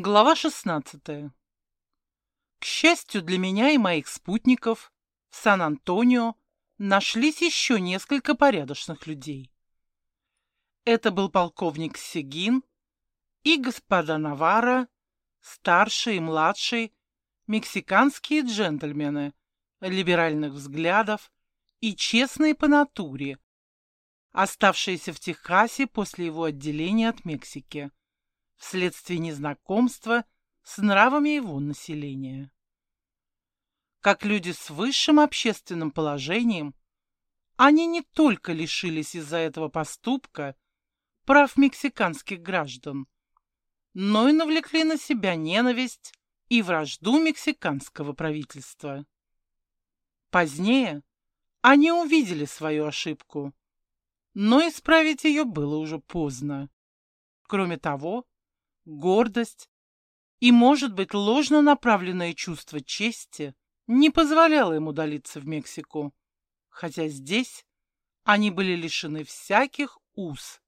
Глава 16. К счастью для меня и моих спутников, в Сан-Антонио нашлись еще несколько порядочных людей. Это был полковник Сегин и господа Навара, старший и младший, мексиканские джентльмены, либеральных взглядов и честные по натуре, оставшиеся в Техасе после его отделения от Мексики вследствие незнакомства с нравами его населения. Как люди с высшим общественным положением, они не только лишились из-за этого поступка прав мексиканских граждан, но и навлекли на себя ненависть и вражду мексиканского правительства. Позднее они увидели свою ошибку, но исправить ее было уже поздно. Кроме того, гордость и, может быть, ложно направленное чувство чести не позволяло им удалиться в Мексику, хотя здесь они были лишены всяких уз,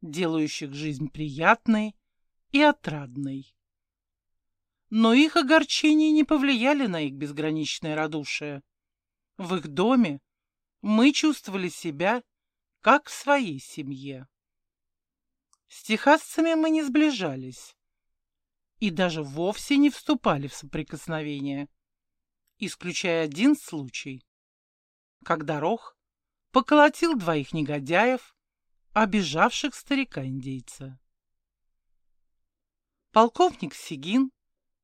делающих жизнь приятной и отрадной. Но их огорчения не повлияли на их безграничное радушие. В их доме мы чувствовали себя как в своей семье. С техасцами мы не сближались и даже вовсе не вступали в соприкосновение, исключая один случай, когда Рох поколотил двоих негодяев, обижавших старика-индейца. Полковник Сигин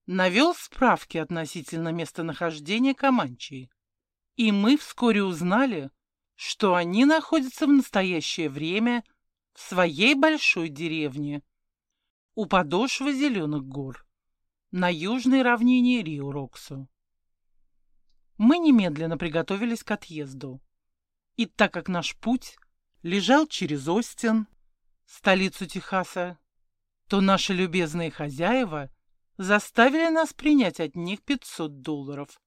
навел справки относительно местонахождения Каманчи, и мы вскоре узнали, что они находятся в настоящее время – в своей большой деревне у подошвы Зеленых гор на южной равнине Рио-Роксу. Мы немедленно приготовились к отъезду. И так как наш путь лежал через Остин, столицу Техаса, то наши любезные хозяева заставили нас принять от них 500 долларов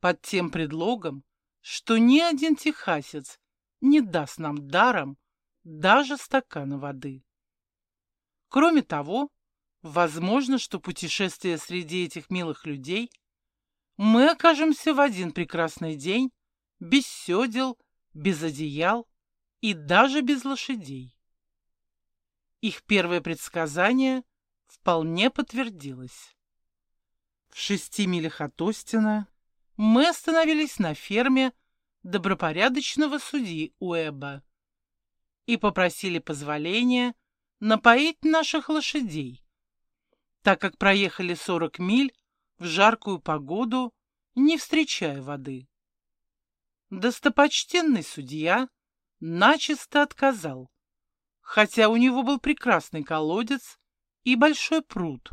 под тем предлогом, что ни один техасец не даст нам даром даже стакана воды. Кроме того, возможно, что путешествие среди этих милых людей мы окажемся в один прекрасный день без седел, без одеял и даже без лошадей. Их первое предсказание вполне подтвердилось. В шести милях от Остина мы остановились на ферме добропорядочного судьи Уэба и попросили позволения напоить наших лошадей, так как проехали 40 миль в жаркую погоду, не встречая воды. Достопочтенный судья начисто отказал, хотя у него был прекрасный колодец и большой пруд,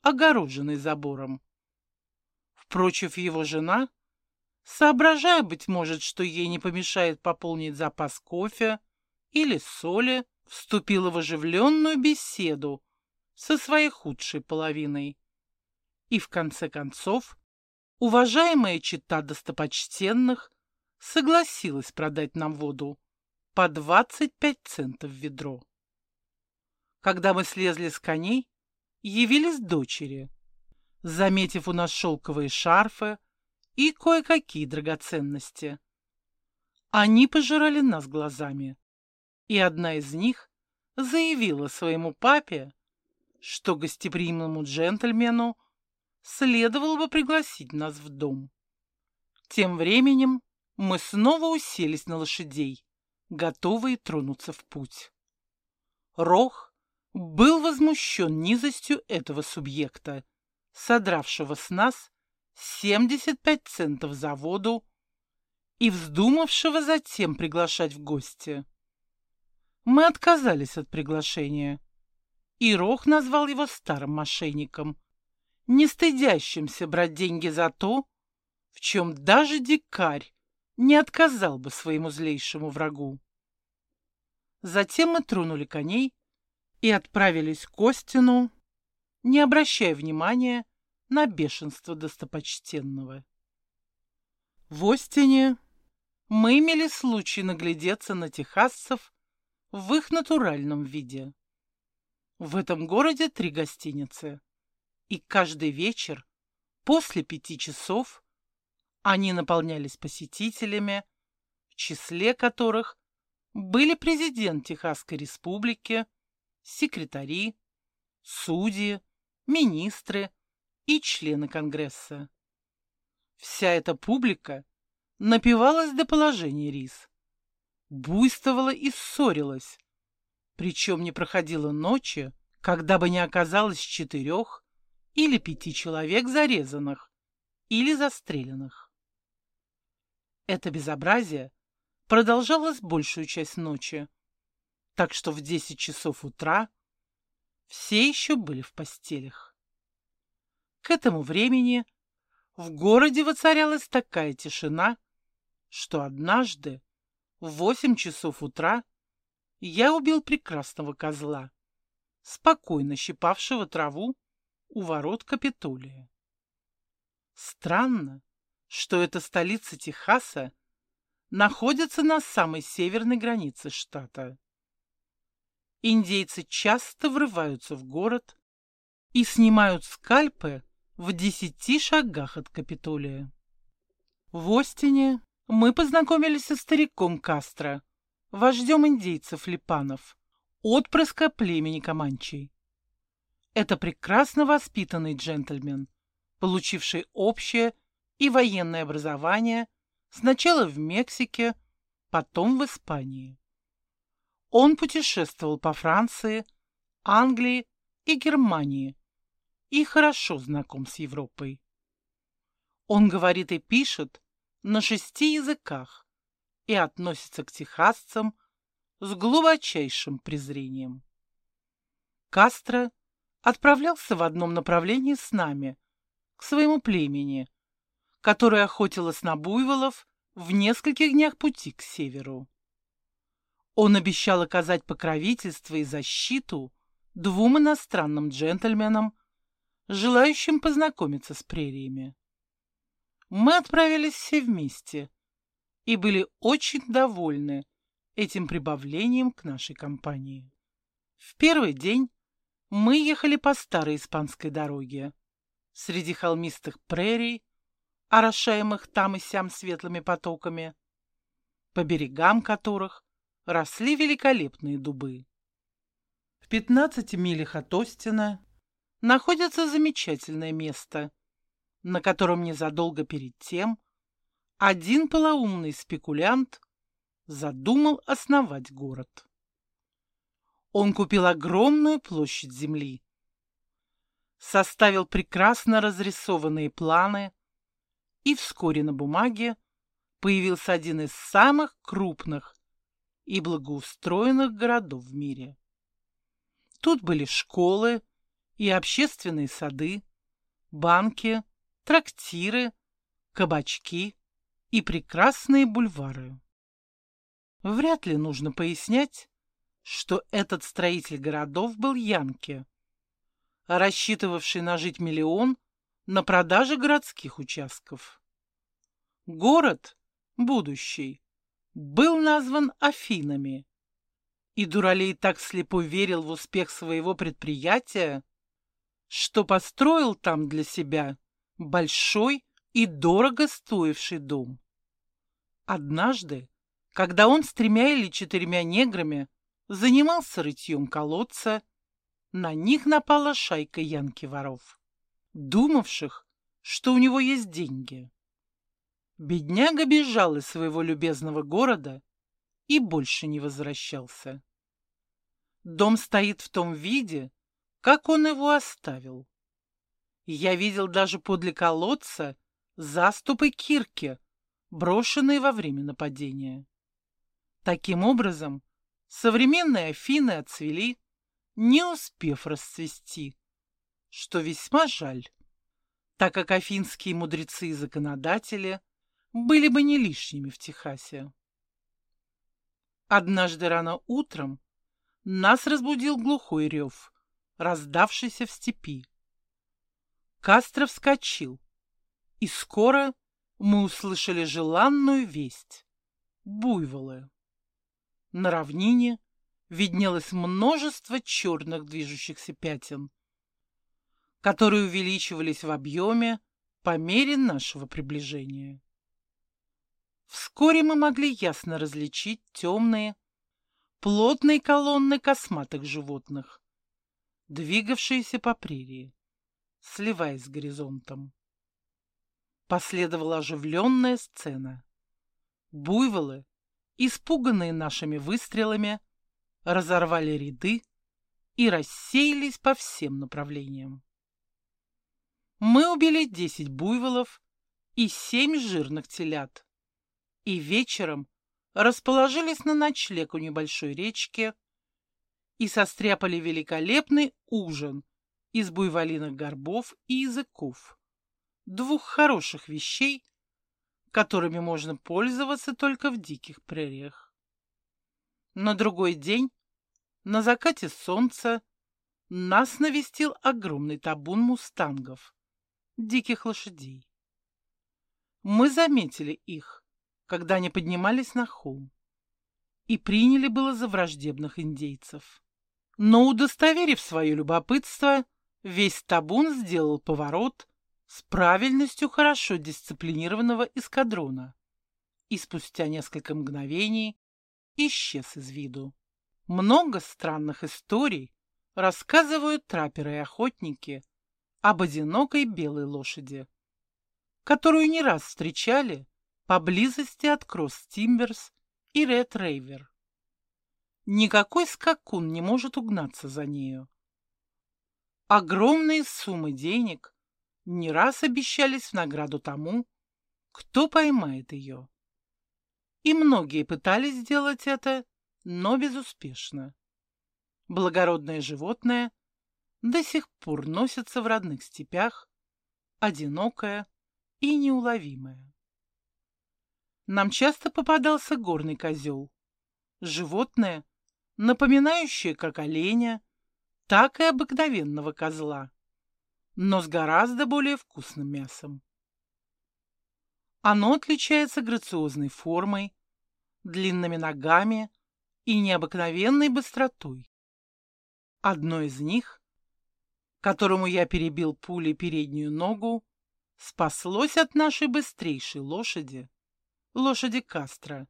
огороженный забором. Впрочем, его жена, соображая, быть может, что ей не помешает пополнить запас кофе, или соли вступила в оживленную беседу со своей худшей половиной. И в конце концов, уважаемая чита достопочтенных согласилась продать нам воду по 25 центов ведро. Когда мы слезли с коней, явились дочери, заметив у нас шелковые шарфы и кое-какие драгоценности. Они пожирали нас глазами и одна из них заявила своему папе, что гостеприимному джентльмену следовало бы пригласить нас в дом. Тем временем мы снова уселись на лошадей, готовые тронуться в путь. Рох был возмущен низостью этого субъекта, содравшего с нас 75 центов за воду и вздумавшего затем приглашать в гости. Мы отказались от приглашения. И Рох назвал его старым мошенником, не стыдящимся брать деньги за то, в чем даже дикарь не отказал бы своему злейшему врагу. Затем мы тронули коней и отправились к Костину, не обращая внимания на бешенство достопочтенного. В Остине мы имели случай наглядеться на техасцев в их натуральном виде. В этом городе три гостиницы, и каждый вечер после пяти часов они наполнялись посетителями, в числе которых были президент Техасской республики, секретари, судьи, министры и члены Конгресса. Вся эта публика напивалась до положения рис, буйствовала и ссорилась, причем не проходило ночи, когда бы не оказалось четырех или пяти человек зарезанных или застреленных. Это безобразие продолжалось большую часть ночи, так что в десять часов утра все еще были в постелях. К этому времени в городе воцарялась такая тишина, что однажды в восемь часов утра я убил прекрасного козла, спокойно щипавшего траву у ворот Капитолия. Странно, что эта столица Техаса находится на самой северной границе штата. Индейцы часто врываются в город и снимают скальпы в десяти шагах от Капитолия. В Остине мы познакомились со стариком Кастро, вождем индейцев Липанов, отпрыска племени Каманчей. Это прекрасно воспитанный джентльмен, получивший общее и военное образование сначала в Мексике, потом в Испании. Он путешествовал по Франции, Англии и Германии и хорошо знаком с Европой. Он говорит и пишет на шести языках и относится к техасцам с глубочайшим презрением. Кастро отправлялся в одном направлении с нами, к своему племени, которое охотилось на буйволов в нескольких днях пути к северу. Он обещал оказать покровительство и защиту двум иностранным джентльменам, желающим познакомиться с прериями. Мы отправились все вместе и были очень довольны этим прибавлением к нашей компании. В первый день мы ехали по старой испанской дороге, среди холмистых прерий, орошаемых там и сям светлыми потоками, по берегам которых росли великолепные дубы. В 15 милях от Остина находится замечательное место, на котором незадолго перед тем один полоумный спекулянт задумал основать город. Он купил огромную площадь земли, составил прекрасно разрисованные планы, и вскоре на бумаге появился один из самых крупных и благоустроенных городов в мире. Тут были школы и общественные сады, банки, трактиры, кабачки и прекрасные бульвары. Вряд ли нужно пояснять, что этот строитель городов был Янки, рассчитывавший нажить миллион на продаже городских участков. Город, будущий, был назван Афинами. И Дуралей так слепо верил в успех своего предприятия, что построил там для себя большой и дорого стоивший дом. Однажды, когда он с тремя или четырьмя неграми занимался рытьем колодца, на них напала шайка янки-воров, думавших, что у него есть деньги. Бедняга бежал из своего любезного города и больше не возвращался. Дом стоит в том виде, как он его оставил. Я видел даже подле колодца заступы кирки, брошенные во время нападения. Таким образом, современные Афины отцвели, не успев расцвести, что весьма жаль, так как афинские мудрецы и законодатели были бы не лишними в Техасе. Однажды рано утром нас разбудил глухой рев, раздавшийся в степи. Кастро вскочил, и скоро мы услышали желанную весть — буйволы. На равнине виднелось множество черных движущихся пятен, которые увеличивались в объеме по мере нашего приближения. Вскоре мы могли ясно различить темные, плотные колонны косматых животных, двигавшиеся по прерии, сливаясь с горизонтом. Последовала оживленная сцена. Буйволы, испуганные нашими выстрелами, разорвали ряды и рассеялись по всем направлениям. Мы убили десять буйволов и семь жирных телят, и вечером расположились на ночлег у небольшой речки и состряпали великолепный ужин из буйволиных горбов и языков, двух хороших вещей, которыми можно пользоваться только в диких прериях. На другой день, на закате солнца, нас навестил огромный табун мустангов, диких лошадей. Мы заметили их, когда они поднимались на холм, и приняли было за враждебных индейцев. Но, удостоверив свое любопытство, весь табун сделал поворот с правильностью хорошо дисциплинированного эскадрона и спустя несколько мгновений исчез из виду. Много странных историй рассказывают трапперы и охотники об одинокой белой лошади, которую не раз встречали поблизости от Кросс-Тимберс и Ред-Рейвер. Никакой скакун не может угнаться за нею. Огромные суммы денег не раз обещались в награду тому, кто поймает ее. И многие пытались сделать это, но безуспешно. Благородное животное до сих пор носится в родных степях, одинокое и неуловимое. Нам часто попадался горный козел. Животное, напоминающее как оленя, так и обыкновенного козла, но с гораздо более вкусным мясом. Оно отличается грациозной формой, длинными ногами и необыкновенной быстротой. Одно из них, которому я перебил пулей переднюю ногу, спаслось от нашей быстрейшей лошади, лошади Кастро,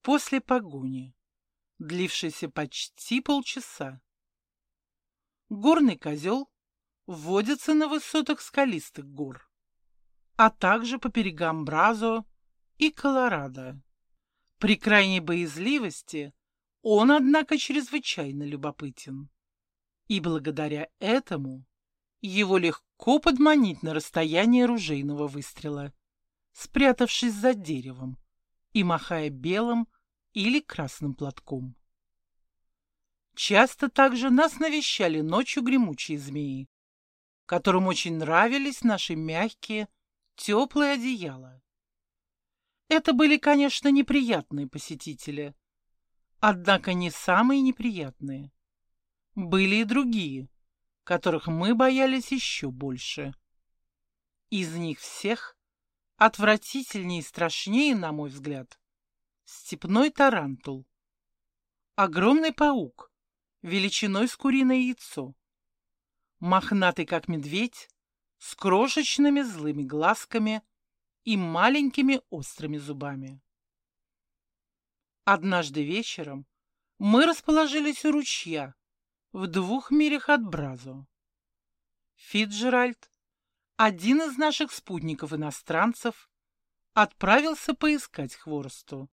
после погони, длившейся почти полчаса. Горный козел водится на высотах скалистых гор, а также по берегам Бразо и Колорадо. При крайней боязливости он, однако, чрезвычайно любопытен. И благодаря этому его легко подманить на расстояние ружейного выстрела, спрятавшись за деревом и махая белым или красным платком. Часто также нас навещали ночью гремучие змеи, которым очень нравились наши мягкие, теплые одеяла. Это были, конечно, неприятные посетители, однако не самые неприятные. Были и другие, которых мы боялись еще больше. Из них всех отвратительнее и страшнее, на мой взгляд, степной тарантул. Огромный паук, величиной с куриное яйцо, мохнатый как медведь, с крошечными злыми глазками и маленькими острыми зубами. Однажды вечером мы расположились у ручья в двух милях от Бразо. Фитджеральд, один из наших спутников-иностранцев, отправился поискать хворосту,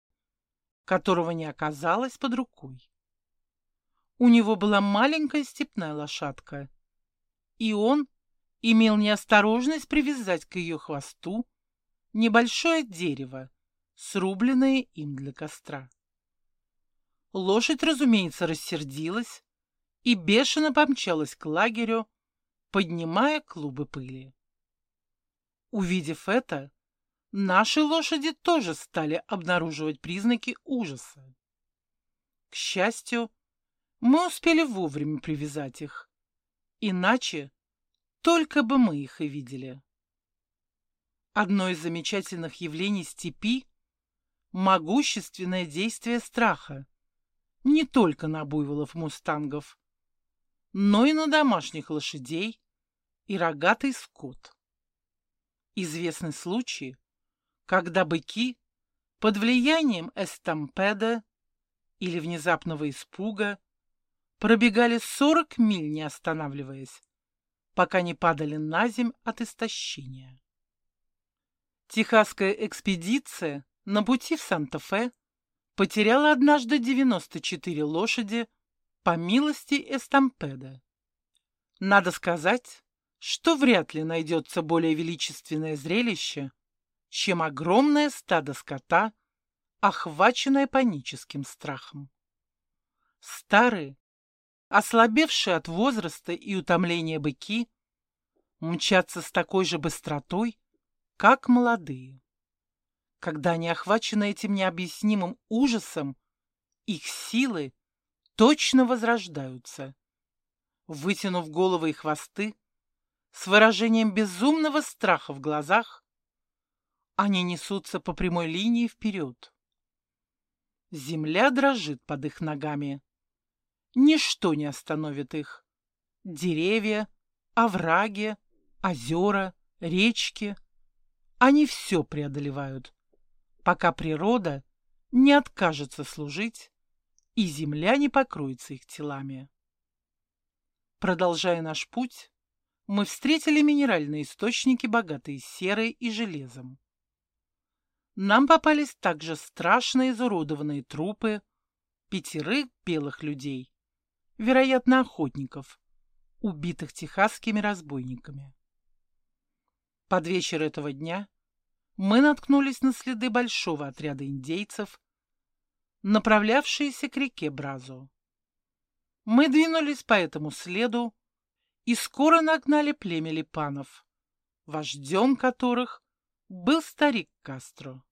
которого не оказалось под рукой. У него была маленькая степная лошадка, и он имел неосторожность привязать к ее хвосту небольшое дерево, срубленное им для костра. Лошадь, разумеется, рассердилась и бешено помчалась к лагерю, поднимая клубы пыли. Увидев это, наши лошади тоже стали обнаруживать признаки ужаса. К счастью, мы успели вовремя привязать их, иначе только бы мы их и видели. Одно из замечательных явлений степи — могущественное действие страха, не только на буйволов-мустангов, но и на домашних лошадей и рогатый скот. Известны случаи, когда быки под влиянием эстампеда или внезапного испуга пробегали 40 миль, не останавливаясь, пока не падали на земь от истощения. Техасская экспедиция на пути в Санта-Фе потеряла однажды 94 лошади по милости Эстампеда. Надо сказать, что вряд ли найдется более величественное зрелище, чем огромное стадо скота, охваченное паническим страхом. Старые, ослабевшие от возраста и утомления быки, мчатся с такой же быстротой, как молодые. Когда они охвачены этим необъяснимым ужасом, их силы точно возрождаются. Вытянув головы и хвосты, с выражением безумного страха в глазах, они несутся по прямой линии вперед. Земля дрожит под их ногами. Ничто не остановит их. Деревья, овраги, озера, речки. Они все преодолевают, пока природа не откажется служить и земля не покроется их телами. Продолжая наш путь, мы встретили минеральные источники, богатые серой и железом. Нам попались также страшно изуродованные трупы пятерых белых людей, вероятно, охотников, убитых техасскими разбойниками. Под вечер этого дня мы наткнулись на следы большого отряда индейцев, направлявшиеся к реке Бразу. Мы двинулись по этому следу и скоро нагнали племя липанов, вождем которых был старик Кастро.